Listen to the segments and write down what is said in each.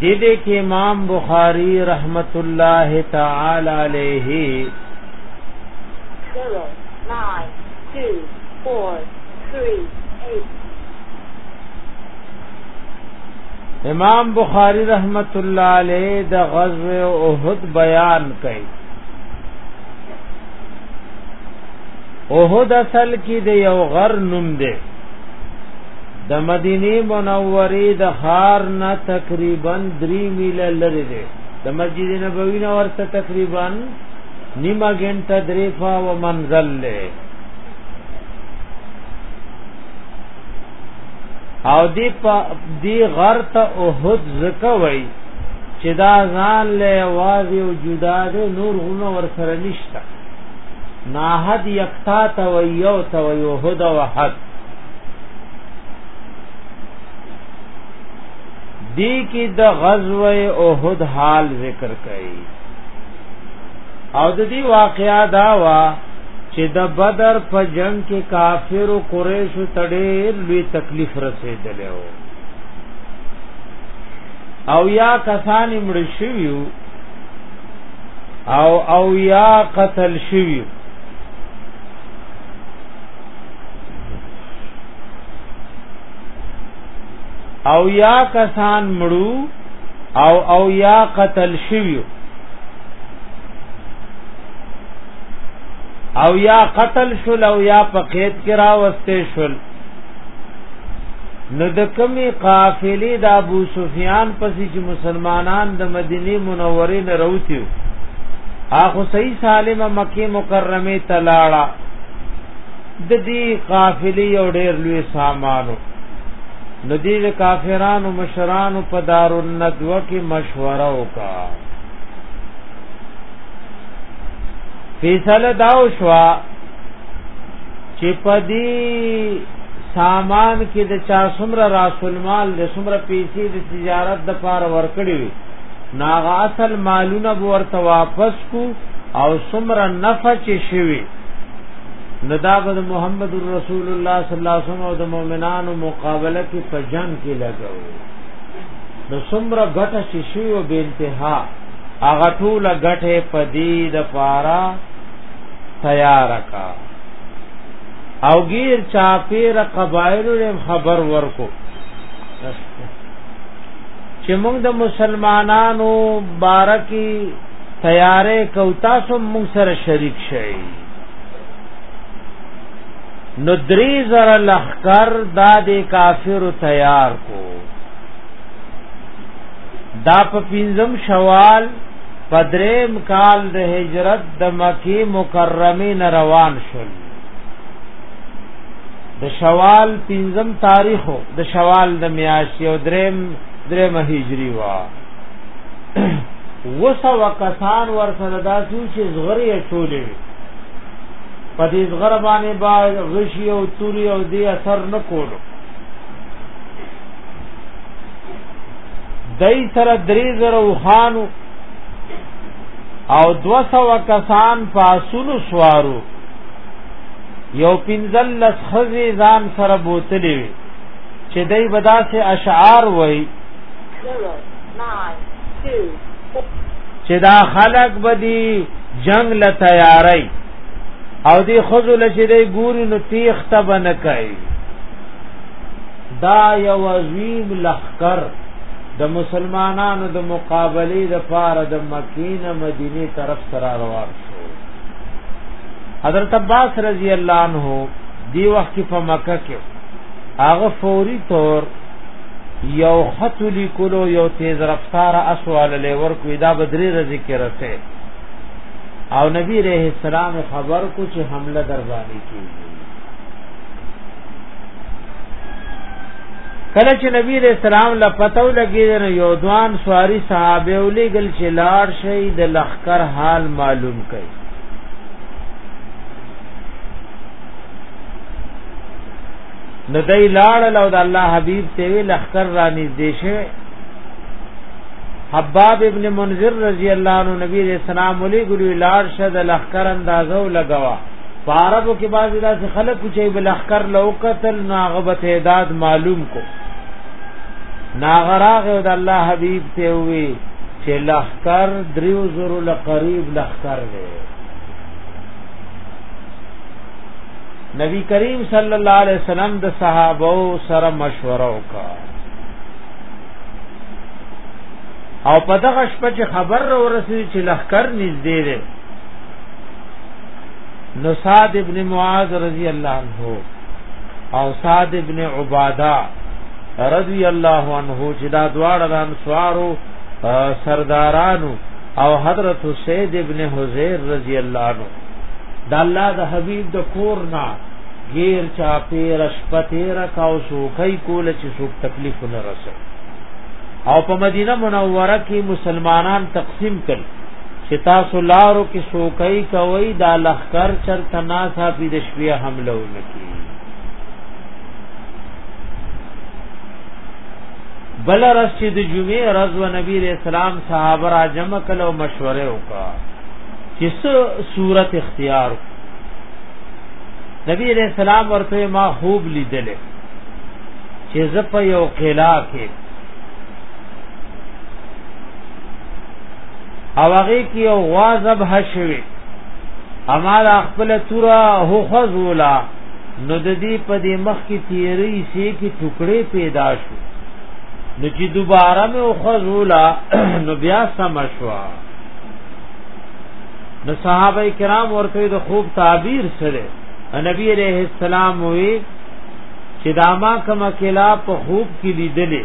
دې دې کې امام بخاری رحمت الله تعالی علیه امام بخاری رحمت الله علیه د غزوه احد بیان کړي اوهد اصل کې د یو غر نوم دی د مدینه منوره د خار نه تقریبا 3 میله لري دی د مسجد نبوی نه ورته تقریبا نیمه ګنټه درې فا و منزل له او دی په دی غر ته اوهد زکه وای چې دا ځان له واځي او جدا ده نور غنو ور سره نشته ناحد یکتا ته و یو ته و یو هدا و حد دی کی د غزوه احد حال ذکر کړي او د دې واقعیا دا وا چې د بدر په جنگ کې کافر او قریش تډیر لوی تکلیف رسیدلې او یا کسان مړ شویو او او یا قتل شوی او یا کسان مړو او او یا قتل شوی او یا قتل شول او یا په قید کې راوستي شول نو د کمی قافلې د ابو سفیان پسې چې مسلمانان د مدینه منورې نه راوتیو اخو صحیح سالم مکه مکرمه تلاړه د دې قافلې او ډېر لوی سامانو نو دې کافرانو مشرانو په دارالندوه کې مشوره وکا فیصله دا وشوه چې پدی سامان کې د چا سمره رسول مال د سمره پیسې د تجارت د پار ورکړي وي ناغه اصل مالونه ورته واپس کو او سمره نفع چې شوي نداب محمد رسول الله صلی الله علیه وسلم او د مؤمنانو مقابله کې په جنگ کې لګاو نو سمره غټه چې شوي او به انتها اغه ټوله غټه پدی د پارا تیار کا او غیر چاپیر قبایل لم خبر ورکو چې موږ د مسلمانانو بارکی تیارې کو تاسو موږ سره شریک شئ نو دری زر لخکر دا دی کافر تیار کو دا په پینزم شوال پدریم کال د هجرت د مکی مکرمه نه روان شول د شوال پنځم تاریخ د شوال د میاشتې او دریم دریم هجری وا وسو کسان ور سره داسو چې زغری چولې په دې زغر باندې با غشي او توري او دې اثر نه کولو دای سره درې زره وخانو او دو سو کسان پاسونو سوارو یو پنځل لس خزی ځان سره بوتلی وي چې دای بداسه اشعار وای چې دا خلق بدی جنگ ل تیاری او دی خزل چې دی ګوري نو تیخ ته بنکای دا یو عظیم لخر د مسلمانانو د مقابله د پاره د مکینه مدینه طرف سره روان شو حضرت عباس رضی الله عنه دی وخت په مکه کې هغه فوري طور یو خط لیکلو یو تیز رفتار اسوال له ورکو دا بدری رضی کې رسه او نبی رحم السلام خبر کو چې حمله در باندې کیږي کله چې نبی علیہ السلام لا پتو لګی نو یو دوان سواری صحابه ولې گل چې لار شي د لخر حال معلوم کړي نو دای لار لو د الله حبیب ته وی لخر را نږدې شي حباب ابن منذر رضی الله عنه نبی علیہ السلام ولې ګل لار شد لخر اندازو لگاوه فارغو کې باز داسې خلک چې بل اخکر لو قتل ناغبت اعداد معلوم کو ناغراغ او د الله حبيب ته وی چې لخر دریو زرو لقریب لخر دی نبی کریم صلی الله علیه وسلم د صحابه سره مشوره وکړه او په دغه شپه چې خبر ورسېد چې لخر نږدې دی نو سعد ابن معاذ رضی الله عنه او سعد ابن عباده رضی الله عنه چې دا دواړه د انصارو سردارانو او حضرت سید ابن حزیر رضی الله عنه د الله د حبیب د کور نه غیر چا پیر شپته را کاو سو کای کول چې سو تکلیف نه رسو او په مدینه منوره کې مسلمانان تقسیم کړي چې تاسو لارو کې سوکای کوي دا لخر چر تناسا په د شپې حمله ونکي بل رس چې د جمعې رز و نبی رسول الله صحابه را جمع کله او مشوره وکا چې څه صورت اختیار نبی رسول الله ورته ما خوب لیدل چې زپ یو قلا کې او هغه کې یو غوا ذبح شوی امال خپل تورا هو خذولا نو د دې په دې مخ کې تیری سي کې ټوکړې پیدا شو نو چې دوباره مې هو خذولا نو بیا سم شوا نو صحابه کرام ورته د خوب تعبیر سره نبی عليه السلام وی چې داما کما کلا په خوب کې لیدلې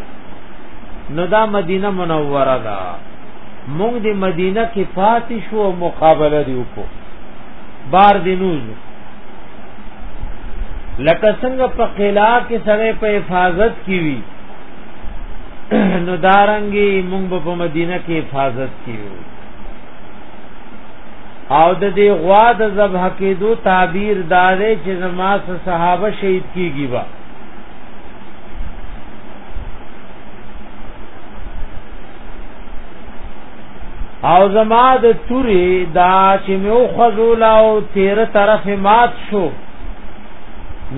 نو دا مدینه منوره ده مونږ د مدینه کې پاتې شو او مقابله دی وکړو بار دی نوز لکه څنګه په قلا کې سره په حفاظت کې وی نو دارنګي مونږ په مدینه کې حفاظت کې وی او د دې غوا د ذبح کېدو تعبیر دارې چې زما صحابه شهید کیږي با او زما د توري دا چې مې او خزول او تیر طرف مات شو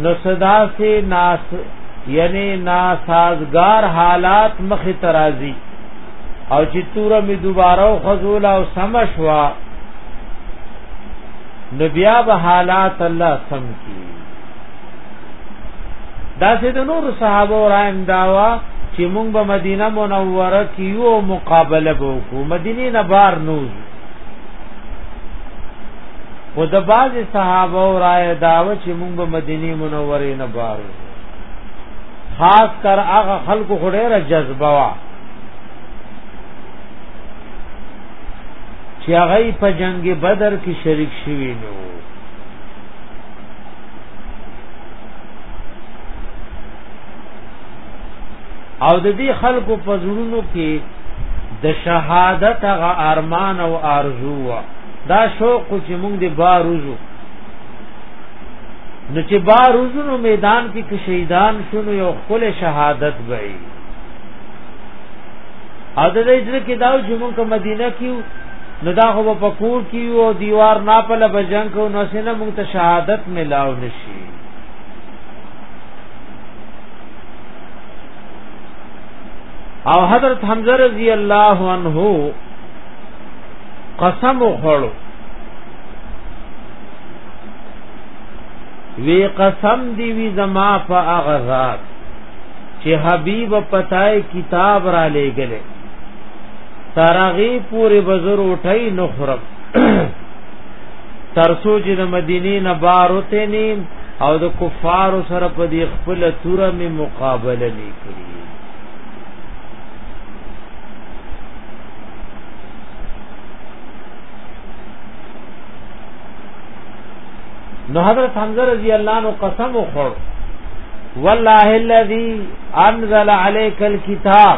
نو صدا سے ناس یعنی ناسازگار حالات مخ ترازی او چې تور مې دوباره او خزول او سم شوا نو بیا به حالات الله سم کی دا چې د نور صحابه او رایم داوا چې مونږ به مدینه منوره کې یو مقابله وکړو مدینه نه بار نو او د باز صحابه او رای داوا چې مونږ به مدینه منوره نه بار خاص کر هغه خلکو خډېره جذبه وا چې هغه په جنگ بدر کې شریک شوی نو او د دې خلکو په زړونو کې د شهادت غ ارمان او ارزو وا دا شوق چې موږ دې باروزو نو چې باروزو نو میدان کې کې شهیدان شونو یو خپل شهادت وای او د دې ځل کې دا چې موږ مدینه کې نو دا خو په کور کې او دیوار نه په لبه جنگ کو نو سینه مونږ ته شهادت ملاو نشي او حضرت حمزه رضی الله عنه قسم وخړو وی قسم دی وی زما په اغزاد چې حبیب پتاي کتاب را لېګلې ترغی پوری بزر اٹھائی نخرم ترسو چې د مدینې نه بار وته نیم او د کفارو سره په دې خپل توره می مقابله نه کړی نو حضرت حمزه رضی الله عنه قسم وخور والله الذي انزل عليك الكتاب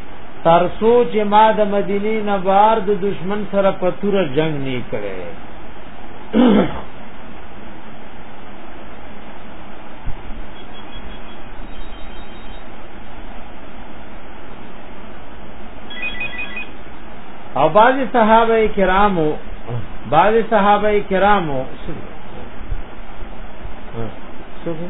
ترسو چې ما د مدینه نه بار د دشمن سره په تور جنگ نه کړي او بعض صحابه کرامو بعض صحابه کرامو سوګو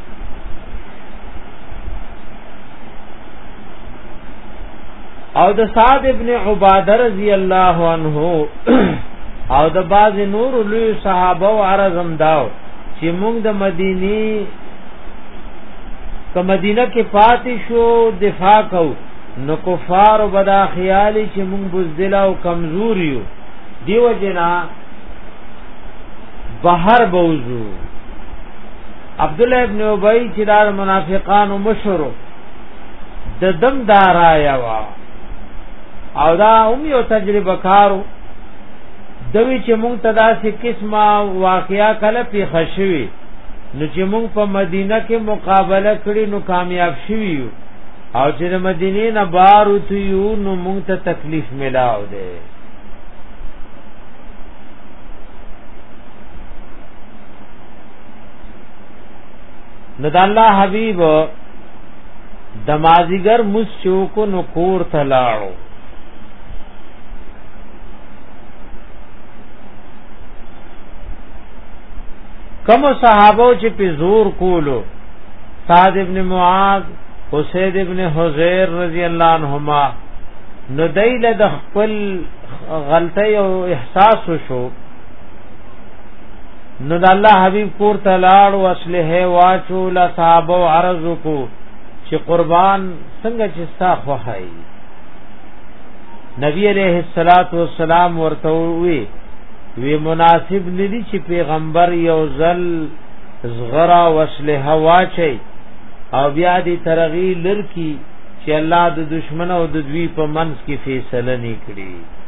او د سعد ابن عباده رضی الله عنه او د باز نور لوی صحابه او عرضم داو چې موږ د مدینی که مدینه کې پاتې شو دفاع کو نو کفار بدا خیال چې موږ بزدل او کمزور یو دیو جنا بهر بوزو عبد الله ابن ابي چې دا منافقانو مشورو د دم دارایا وا او دا هم یو تجربه کارو دوی چې مونږ ته داسې قسمه واقعیا کله پیښ شوي نو چې مونږ په مدینه کې مقابله کړی نو کامیاب شوي یو او چې د مدینې نه بار وتیو نو مونږ ته تکلیف ملاو دی نو د الله حبيب د مازیګر مس چوکو نو کور ته لاړو کم صحابو چې په زور کولو سعد ابن معاذ حسید ابن حزیر رضی الله عنهما نو دایله د خپل غلطي او احساس شو نو د الله حبيب کور ته لاړ او اصله واچو لا صاحب او عرض کو چې قربان څنګه چې ستا خوخای نبی عليه الصلاه والسلام ورته وی وی مناسب ندی چې پیغمبر یو ځل زغرا وسله واچي او بیا دې ترغی لر کی چې الله د دشمن او د دوی په منځ کې فیصله نکړي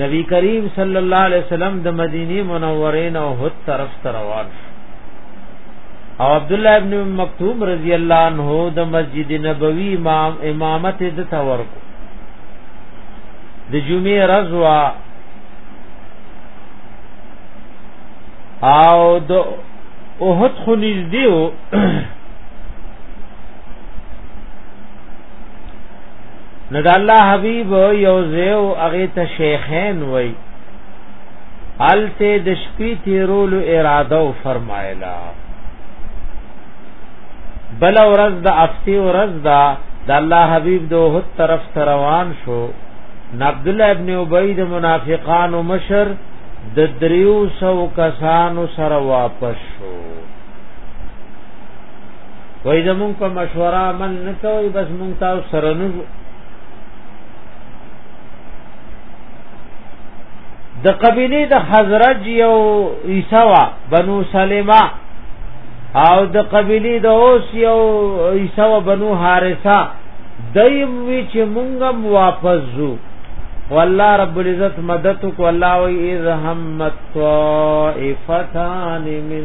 نبی کریم صلی الله علیه وسلم د مدینه منورې نه هوت طرف ته روان او عبد الله ابن مکتوم رضی الله عنه د مسجد نبوی امام امامت د تور کو د جمعې رضوا او د اوهد خو نږدې نو د الله حبیب یو زیو هغه ته شیخین وای الته د شپې تیرول اراده او فرمایلا بل ورځ د افتی ورځ دا د الله حبیب دوه طرف روان شو عبد الله ابن ابی د منافقان او مشر د دریو سو کسانو سره واپس شو وای زمون په مشوره عمل نه کوي بس مونږ تاسو سره نه د قبیله د حضرت یو عیسوا بنو سلمہ او د قبیله د اوس یو عیسوا بنو حارثه دیم وی چې مونږم واپس زو والله رب العزت مدد کو الله وی ارحمت طائفتان من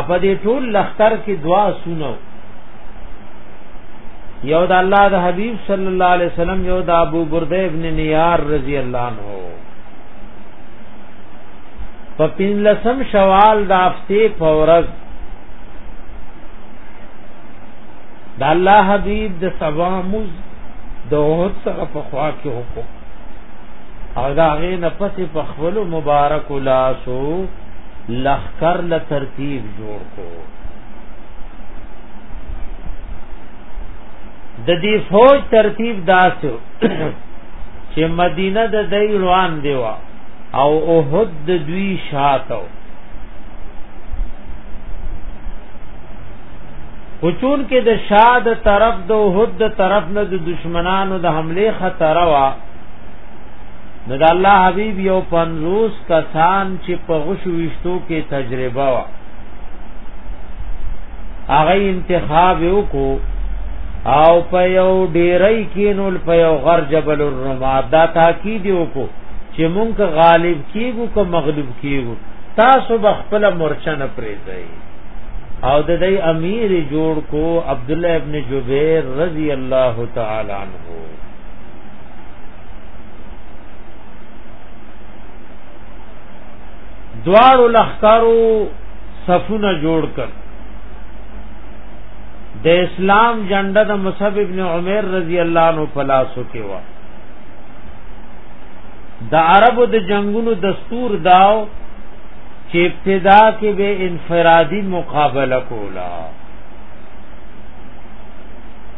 اپا دی ټول لختر کی دعا سنو یو د الله د حبیب صلی الله علیه وسلم یو د ابو برده ابن نیار رضی الله عنه په پنځلسم شوال د هفته فورز د الله حبیب د سبا موز د اوهد سره په خوا کې وکړو او دا غې نه پسې په خپل مبارک لاسو لخر ل ترتیب جوړ کو د دې فوج ترتیب داسو چې مدینه د دای روان دیوا او اوحد د دوی شاتو خچون کې د شاد طرف د اوحد طرف نه د دشمنانو د حمله خطر وا نو د الله حبیب یو پنځوس کسان چې په غشو وشتو کې تجربه وا هغه انتخاب وکړو او په یو ډیرۍ کې نو په یو غر جبل الرما دا تاکید وکړو چې مونږ غالب کیږو که مغلوب کیږو تاسو به خپل مرچه نه پریږدئ او د دې امیر جوړ کو عبد الله ابن جبیر رضی الله تعالی عنہ دوارو لخکارو صفونه جوړ کړ د اسلام جنډه د مصعب ابن عمر رضی الله عنه پلاسو کې و د عربو د جنگونو دستور داو چې ابتدا کې به انفرادي مقابله کولا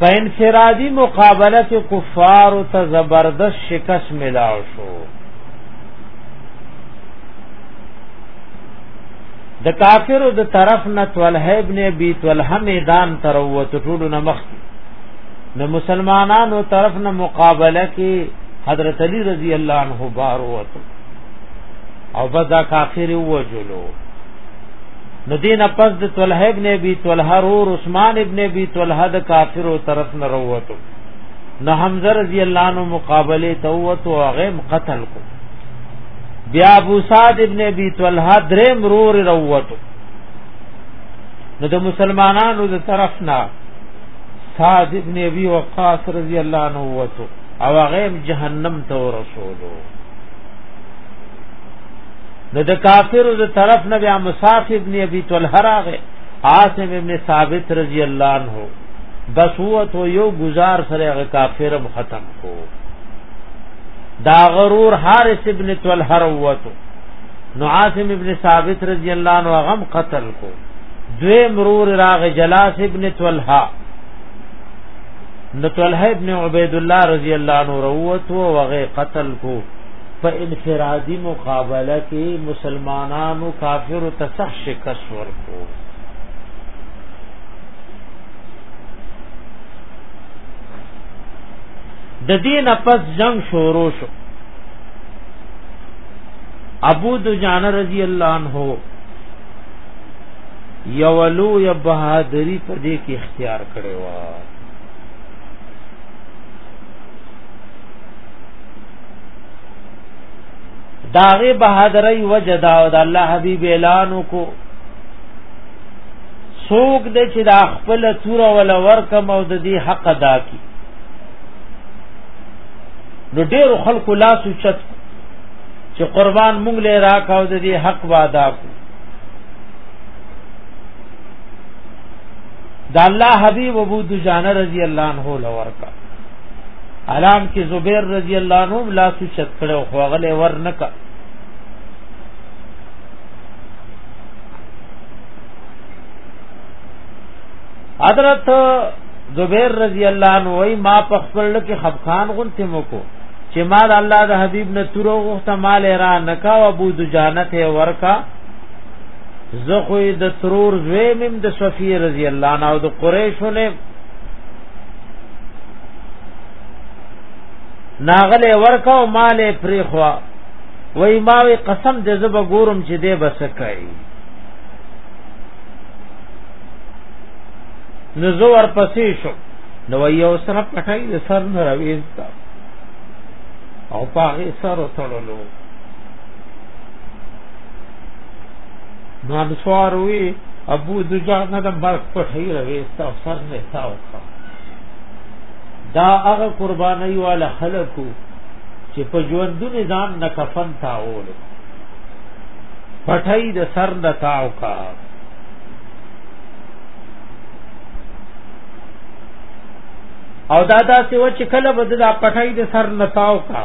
په انفرادي مقابله کې کفار ته زبردست شکست ملاو شو د کافرو د طرف نه طلحه ابن ابي طلحه میدان تر وته ټول نه مخ نو مسلمانانو طرف نه مقابله کې حضرت علي رضی الله عنه بار وته او بدا کافر وجلو نو دین پس د طلحه ابن ابي طلحه رور عثمان ابن ابي طلحه د کافرو طرف نه وروته نو حمزه رضی الله عنه مقابله ته وته هغه قتل کو بیا ابو سعد ابن ابي طلحه درې مرور وروته نو د مسلمانانو د طرف نه سعد ابن ابي وقاص رضی الله عنه وته او هغه جهنم ته ورسولو نو د کافر د طرف نه بیا مصاف ابن ابي طلحه راغه عاصم ابن ثابت رضی الله عنه بس هو تو یو گزار سره هغه کافر ختم کو دا غرور حارث ابن طلحه وروته نو عاصم ابن ثابت رضی الله عنه غم قتل کو دوی مرور راغه جلاس ابن طلحه نو طلحه ابن عبید الله رضی الله عنه وروته وغه قتل کو په انفرادي مقابله کې مسلمانانو کافر ته سخت شکست ورکو د دین پس جنگ شروع شو ابو دجانه رضی الله عنه یولو یا بہادری په دې کې اختیار کړو داغه بہادرۍ وجدا او د الله حبیب اعلان کو سوق دې چې دا خپل تور ول ورکم او د دې حق ادا کی نو ډېر خلق لا سوچت چې قربان مونږ له راکاو د دې حق وادا کو دا الله حبیب ابو دجانه رضی الله عنه لورکا حالان کې زبیر رضی الله عنه لا سوچت کړو خو غلې ور نه کا حضرت زبیر رضی الله عنه وای ما په خپل کې خفقان غونته مو کو چې ما د الله د حبیب نه تور غوښته مال را نکا او ابو دجانت ورکا زه خو د ترور زوی مم د صفی رضی الله عنه او د قریشو نه ناغله ورکاو مال پری خوا وای ماوی قسم دې زب ګورم چې دې بس کوي نو زو ور پسې شو نو یو سره پټای د سر نه راوېست او پاغه سره تړلو نانسوار وی ابو دجا نه د مرګ په هی روي استغفار نه تاو دا هغه قرباني والا خلکو چې په ژوندونی ځان نه کفن تاول پټای د سر نه تاو کا او دا دا سی و چې کله بده دا پټای د سر نه تاو کا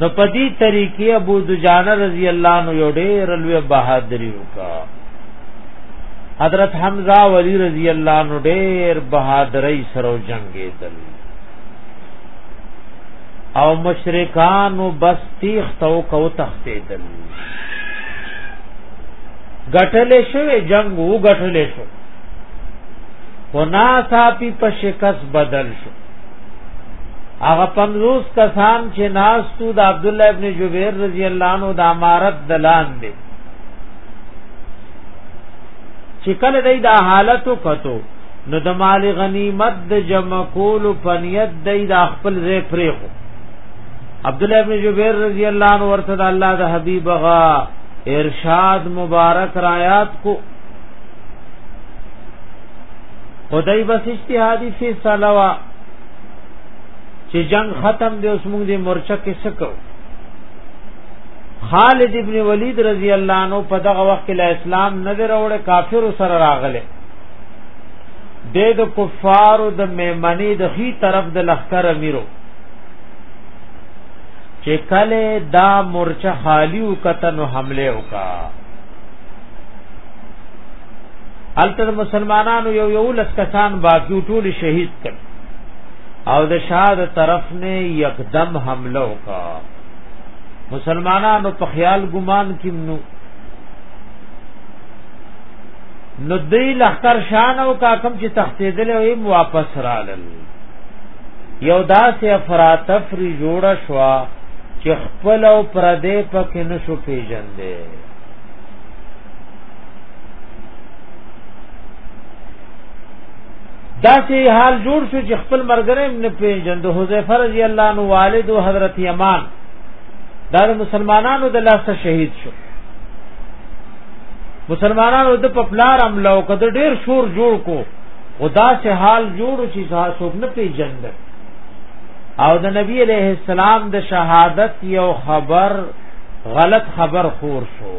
نو په دې طریقې ابو دجانه رضی الله عنه یو ډېر لوی بہادری وکا حضرت حمزه ولی رضی الله عنه ډېر بہادرۍ سره جنگې دل او مشرکان بس تیخ تو کو تختې دل غټلې شوې جنگ وو غټلې شو وناصافی په شکست بدل شو هغه 50 کسان چې ناستو د عبد الله ابن جبیر رضی الله عنه د امارت دلان دي چې کله دای د حالت کتو نو د مال غنیمت د جمع کول په نیت دای د خپل ځای پرې خو عبد الله ابن جبیر رضی الله عنه ورته د الله د حبیب غا ارشاد مبارک رایات کو خدای بس اجتهادی فی صلوا چې جنگ ختم دی اوس موږ دې مرچه کې سکو خالد ابن ولید رضی الله عنه په دغه وخت کې لا اسلام نه وروړ کافر سره راغله د کفارو د میمنی د هی طرف د لخر امیرو چې کله دا مورچه خالی وکته نو حمله وکا الته مسلمانانو یو یو لس کسان باقی ټول شهید کړ او د شاد طرف نه یکدم حمله وکا مسلمانانو په خیال ګمان کې نو نو دی لخر شان او کا کم چې تختیدل او واپس رالل یو داسې افراتفری جوړ شوا چې خپل او پردې پکې نشو پیژندې دا سي حال جوړ شو چې خپل مرګره ابن پیجن د حذیفه رضی الله عنه والد او حضرت یمان دا مسلمانانو د لاسه شهید شو مسلمانانو د پپلار عملو کده ډیر شور جوړ کو خدا سے حال جوړو چې څوک نه پیژند او د نبی علیہ السلام د شهادت یو خبر غلط خبر خور شو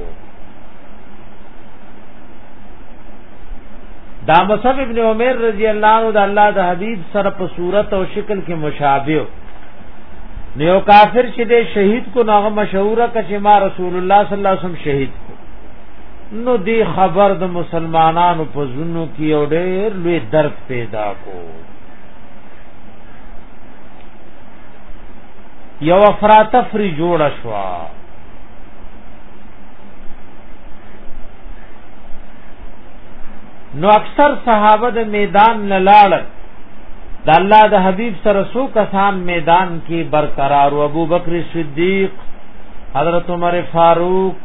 دا مصعب ابن عمر رضی الله عنه د الله د حبیب سره په صورت او شکل کې مشابه نیو کافر چې د شهید کو نغه مشهوره کچما رسول الله صلی الله علیه وسلم شهید نو دی خبر د مسلمانانو په زونو کې یو ډېر لوی درد پیدا کو یو افراتفری جوړ شوا نو اکثر صحابه د میدان نه لاړل د الله د حبیب سره سو کسان میدان کې برقرار او ابوبکر صدیق حضرت عمر فاروق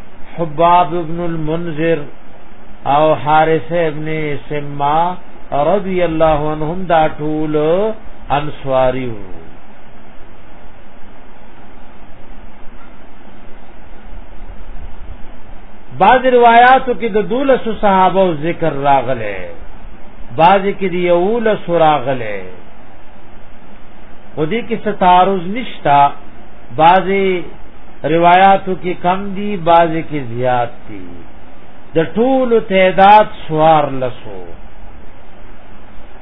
حباب ابن المنذر او حارث ابن سما رضی الله عنهم دا ټول انصاری وو بعض روایاتو کې د دولس صحابه ذکر راغله بعض کې دی یو لس راغله خودی کې ستارز نشتا بعضی روایاتو کې کم دي بعضی کې زیات دي د ټول تعداد سوار لسو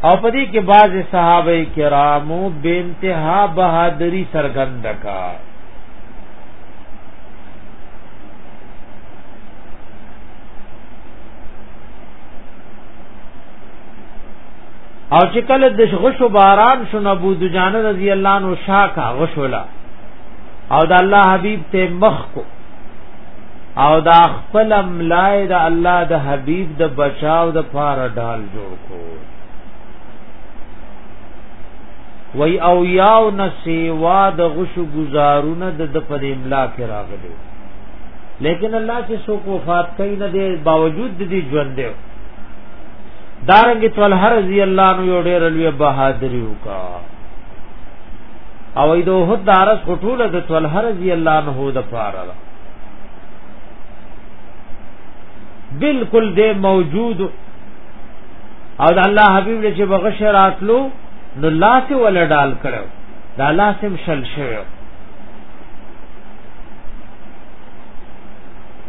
او پدې کې بعضی صحابه کرامو به انتها بہادری سرګند کا او چې کله د غشو باران شو نبو دجانه رضی الله عنه شاکا غشولا او د الله حبیب ته مخ کو او دا خپل ملای د الله د حبیب د بچاو د پار ډال جوړ کو وی او یاو نسیوا د غشو گزارونه د د پر املا کې راغلي لیکن الله چې څوک وفات کوي نه دی باوجود د دې ژوند دی دارنګ طلحه رضی الله عنه یو ډیر لوی بہادری وکا او ایدو هد دارس غټوله د طلحه رضی الله عنه د پاره بالکل دې موجود او د الله حبیب له چې بغش راتلو نو لاس ول ډال کړو دا لاسم شل شوی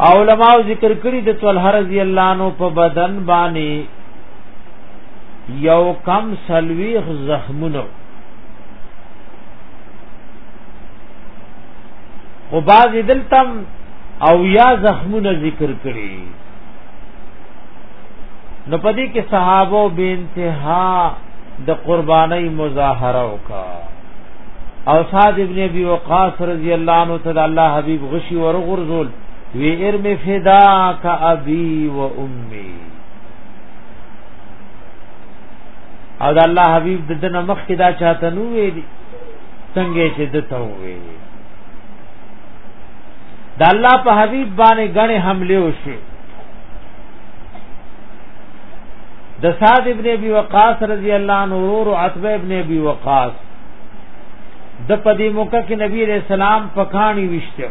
علماء ذکر کړی د طلحه رضی الله عنه په بدن باندې یو کم سلویخ زخمونه او باز دلتم او یا زخمونه ذکر کړی نو پدې کې صحابه به انتها د قرباني مظاهره وکړه او صاد ابن ابي وقاص رضی الله عنه ته الله حبيب غشي ورغرزول وی ارم فدا کا ابي و امي او د الله حبيب د دنه مخ کې دا چاته نو وی څنګه چې دته وی د الله په حبيب باندې غنه حمله وشي د سعد ابن ابي وقاص رضی الله عنه ورور عتبه ابن ابي وقاص د پدې موقع کې نبی عليه السلام پکانی وشته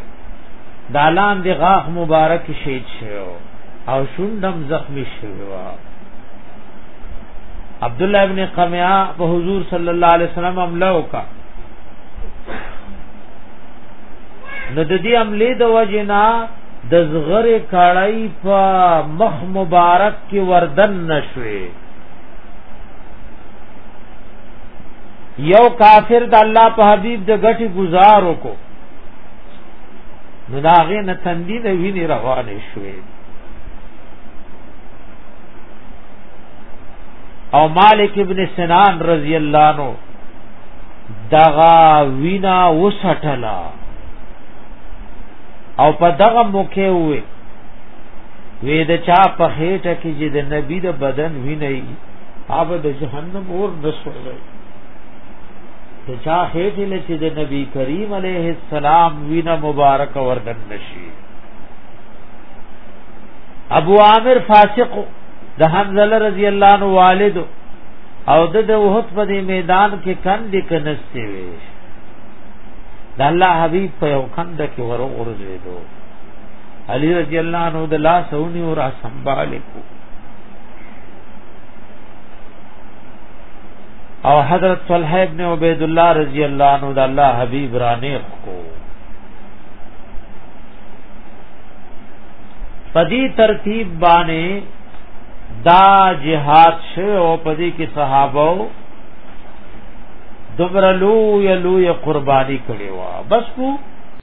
دالان دی غاخ مبارک شهید شو او شوندم زخمی شو عبد الله ابن قمیا په حضور صلی الله علیه وسلم حمله وکړه نو د دې عملې د وجنا د زغره کړای په مخ مبارک کې وردن نشوي یو کافر د الله په حبیب د غټي گزار وکړو نو داغه نه تندی نه ویني روانې شوې او مالک ابن سنان رضی الله عنه دغا وینا وسټلا او په دغه موقع وې وې د چا په خېټه کې چې د نبی د بدن ویني هغه د جهنم اور نسوي د چا خېټه له چې د نبی کریم علیه السلام وینه مبارک وردن نشي ابو عامر فاسق د حنزله رضی الله عنه والد او د وحد په میدان کې کندې کنسته وي د الله حبيب په یو کند کې ورو ورزيدو علي رضی الله عنه د لاس اونې ور سنبال کو او حضرت طلحه ابن عبید الله رضی الله عنه د الله حبیب رانه کو پدی ترتیب باندې دا جهاد شو او پدی کې صحابه دمر لو یا لو یا قربانی کړي وا بس کو